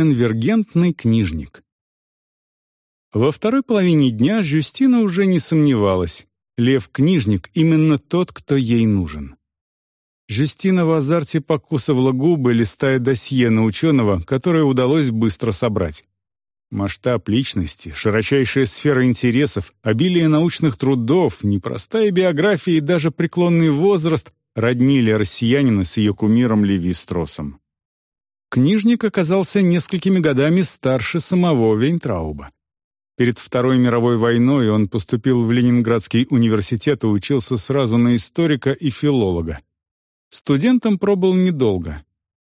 Конвергентный книжник. Во второй половине дня Жюстина уже не сомневалась. Лев-книжник — именно тот, кто ей нужен. Жюстина в азарте покусывала губы, листая досье на ученого, которое удалось быстро собрать. Масштаб личности, широчайшая сфера интересов, обилие научных трудов, непростая биография и даже преклонный возраст роднили россиянина с ее кумиром Леви Стросом. Книжник оказался несколькими годами старше самого Вейнтрауба. Перед Второй мировой войной он поступил в Ленинградский университет и учился сразу на историка и филолога. Студентом пробыл недолго.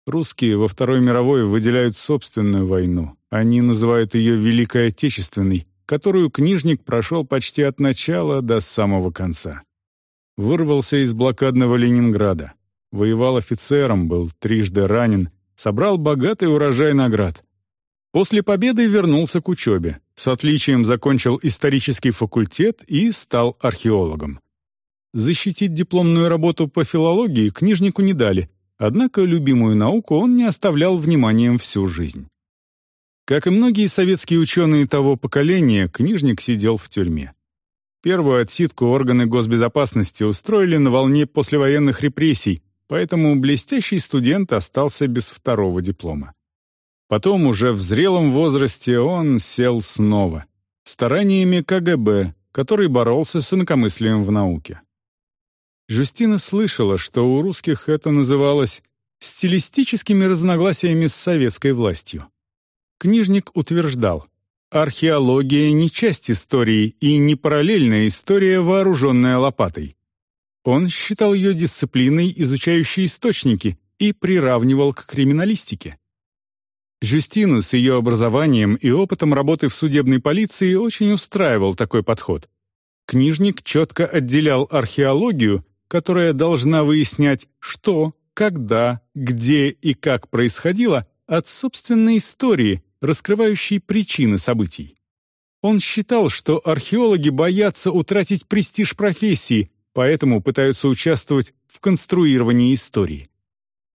Русские во Второй мировой выделяют собственную войну. Они называют ее Великой Отечественной, которую книжник прошел почти от начала до самого конца. Вырвался из блокадного Ленинграда. Воевал офицером, был трижды ранен, собрал богатый урожай наград. После победы вернулся к учебе, с отличием закончил исторический факультет и стал археологом. Защитить дипломную работу по филологии книжнику не дали, однако любимую науку он не оставлял вниманием всю жизнь. Как и многие советские ученые того поколения, книжник сидел в тюрьме. Первую отсидку органы госбезопасности устроили на волне послевоенных репрессий, поэтому блестящий студент остался без второго диплома. Потом, уже в зрелом возрасте, он сел снова, стараниями КГБ, который боролся с инакомыслием в науке. Жюстина слышала, что у русских это называлось стилистическими разногласиями с советской властью. Книжник утверждал, археология не часть истории и не параллельная история, вооруженная лопатой. Он считал ее дисциплиной, изучающей источники, и приравнивал к криминалистике. Жюстину с ее образованием и опытом работы в судебной полиции очень устраивал такой подход. Книжник четко отделял археологию, которая должна выяснять, что, когда, где и как происходило, от собственной истории, раскрывающей причины событий. Он считал, что археологи боятся утратить престиж профессии, поэтому пытаются участвовать в конструировании истории.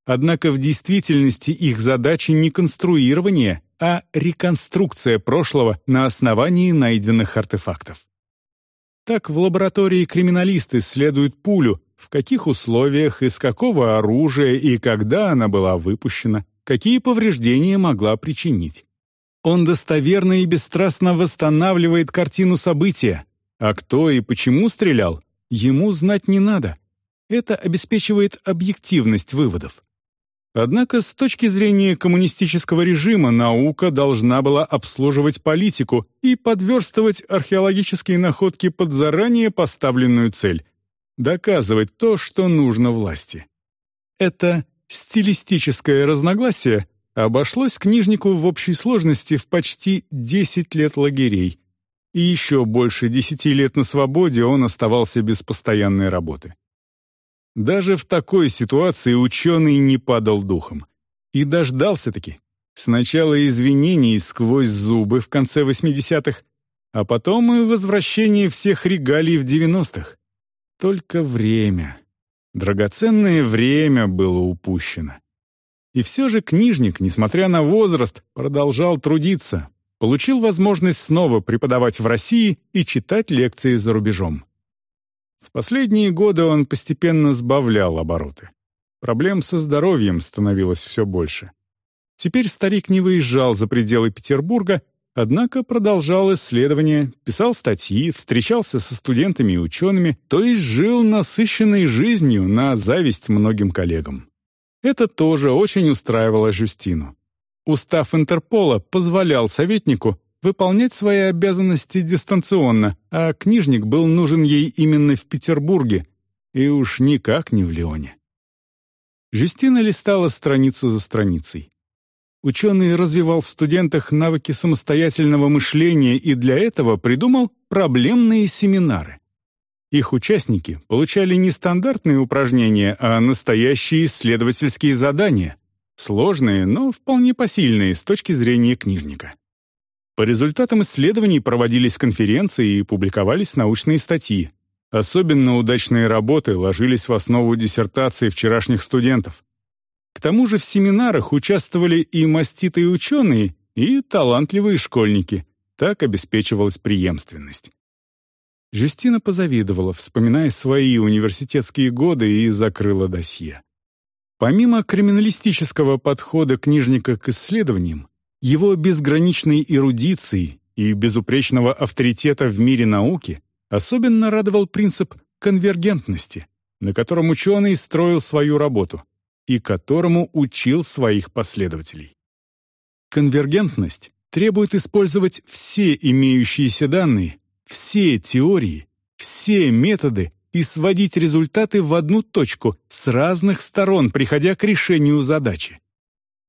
Однако в действительности их задача не конструирование, а реконструкция прошлого на основании найденных артефактов. Так в лаборатории криминалист исследует пулю, в каких условиях, из какого оружия и когда она была выпущена, какие повреждения могла причинить. Он достоверно и бесстрастно восстанавливает картину события, а кто и почему стрелял, ему знать не надо. Это обеспечивает объективность выводов. Однако с точки зрения коммунистического режима наука должна была обслуживать политику и подверстывать археологические находки под заранее поставленную цель — доказывать то, что нужно власти. Это стилистическое разногласие обошлось книжнику в общей сложности в почти 10 лет лагерей, и еще больше 10 лет на свободе он оставался без постоянной работы. Даже в такой ситуации ученый не падал духом. И дождался-таки. Сначала извинений сквозь зубы в конце 80-х, а потом и возвращение всех регалий в 90-х. Только время. Драгоценное время было упущено. И все же книжник, несмотря на возраст, продолжал трудиться, получил возможность снова преподавать в России и читать лекции за рубежом. В последние годы он постепенно сбавлял обороты. Проблем со здоровьем становилось все больше. Теперь старик не выезжал за пределы Петербурга, однако продолжал исследования, писал статьи, встречался со студентами и учеными, то есть жил насыщенной жизнью на зависть многим коллегам. Это тоже очень устраивало Жюстину. Устав Интерпола позволял советнику выполнять свои обязанности дистанционно, а книжник был нужен ей именно в Петербурге, и уж никак не в Лионе. Жюстина листала страницу за страницей. Ученый развивал в студентах навыки самостоятельного мышления и для этого придумал проблемные семинары. Их участники получали не стандартные упражнения, а настоящие исследовательские задания, сложные, но вполне посильные с точки зрения книжника. По результатам исследований проводились конференции и публиковались научные статьи. Особенно удачные работы ложились в основу диссертации вчерашних студентов. К тому же в семинарах участвовали и маститые ученые, и талантливые школьники. Так обеспечивалась преемственность. Жюстина позавидовала, вспоминая свои университетские годы, и закрыла досье. Помимо криминалистического подхода книжника к исследованиям, его безграничной эрудиции и безупречного авторитета в мире науки особенно радовал принцип конвергентности, на котором ученый строил свою работу и которому учил своих последователей. Конвергентность требует использовать все имеющиеся данные, все теории, все методы и сводить результаты в одну точку с разных сторон, приходя к решению задачи.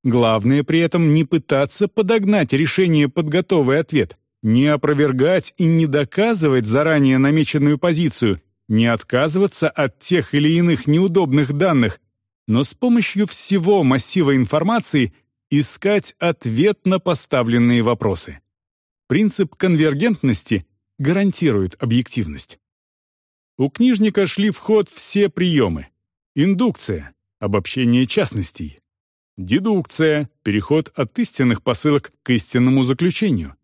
Главное при этом не пытаться подогнать решение под готовый ответ, не опровергать и не доказывать заранее намеченную позицию, не отказываться от тех или иных неудобных данных, но с помощью всего массива информации искать ответ на поставленные вопросы. Принцип конвергентности гарантирует объективность. У книжника шли в ход все приемы. Индукция — обобщение частностей. Дедукция — переход от истинных посылок к истинному заключению.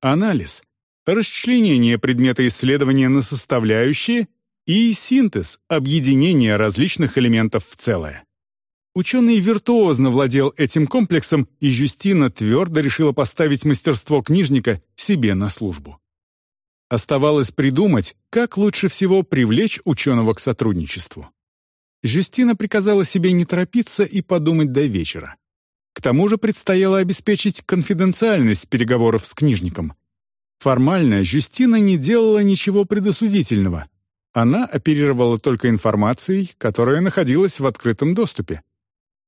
Анализ — расчленение предмета исследования на составляющие и синтез — объединение различных элементов в целое. Ученый виртуозно владел этим комплексом, и Жюстина твердо решила поставить мастерство книжника себе на службу. Оставалось придумать, как лучше всего привлечь ученого к сотрудничеству. Жюстина приказала себе не торопиться и подумать до вечера. К тому же предстояло обеспечить конфиденциальность переговоров с книжником. Формально Жюстина не делала ничего предосудительного. Она оперировала только информацией, которая находилась в открытом доступе.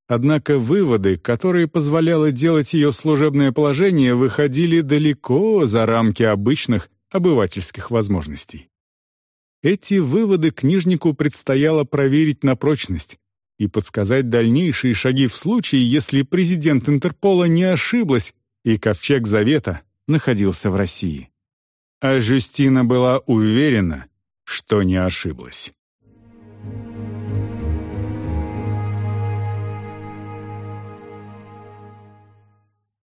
Однако выводы, которые позволяло делать ее служебное положение, выходили далеко за рамки обычных обывательских возможностей. Эти выводы книжнику предстояло проверить на прочность и подсказать дальнейшие шаги в случае, если президент Интерпола не ошиблась и Ковчег Завета находился в России. А Жюстина была уверена, что не ошиблась.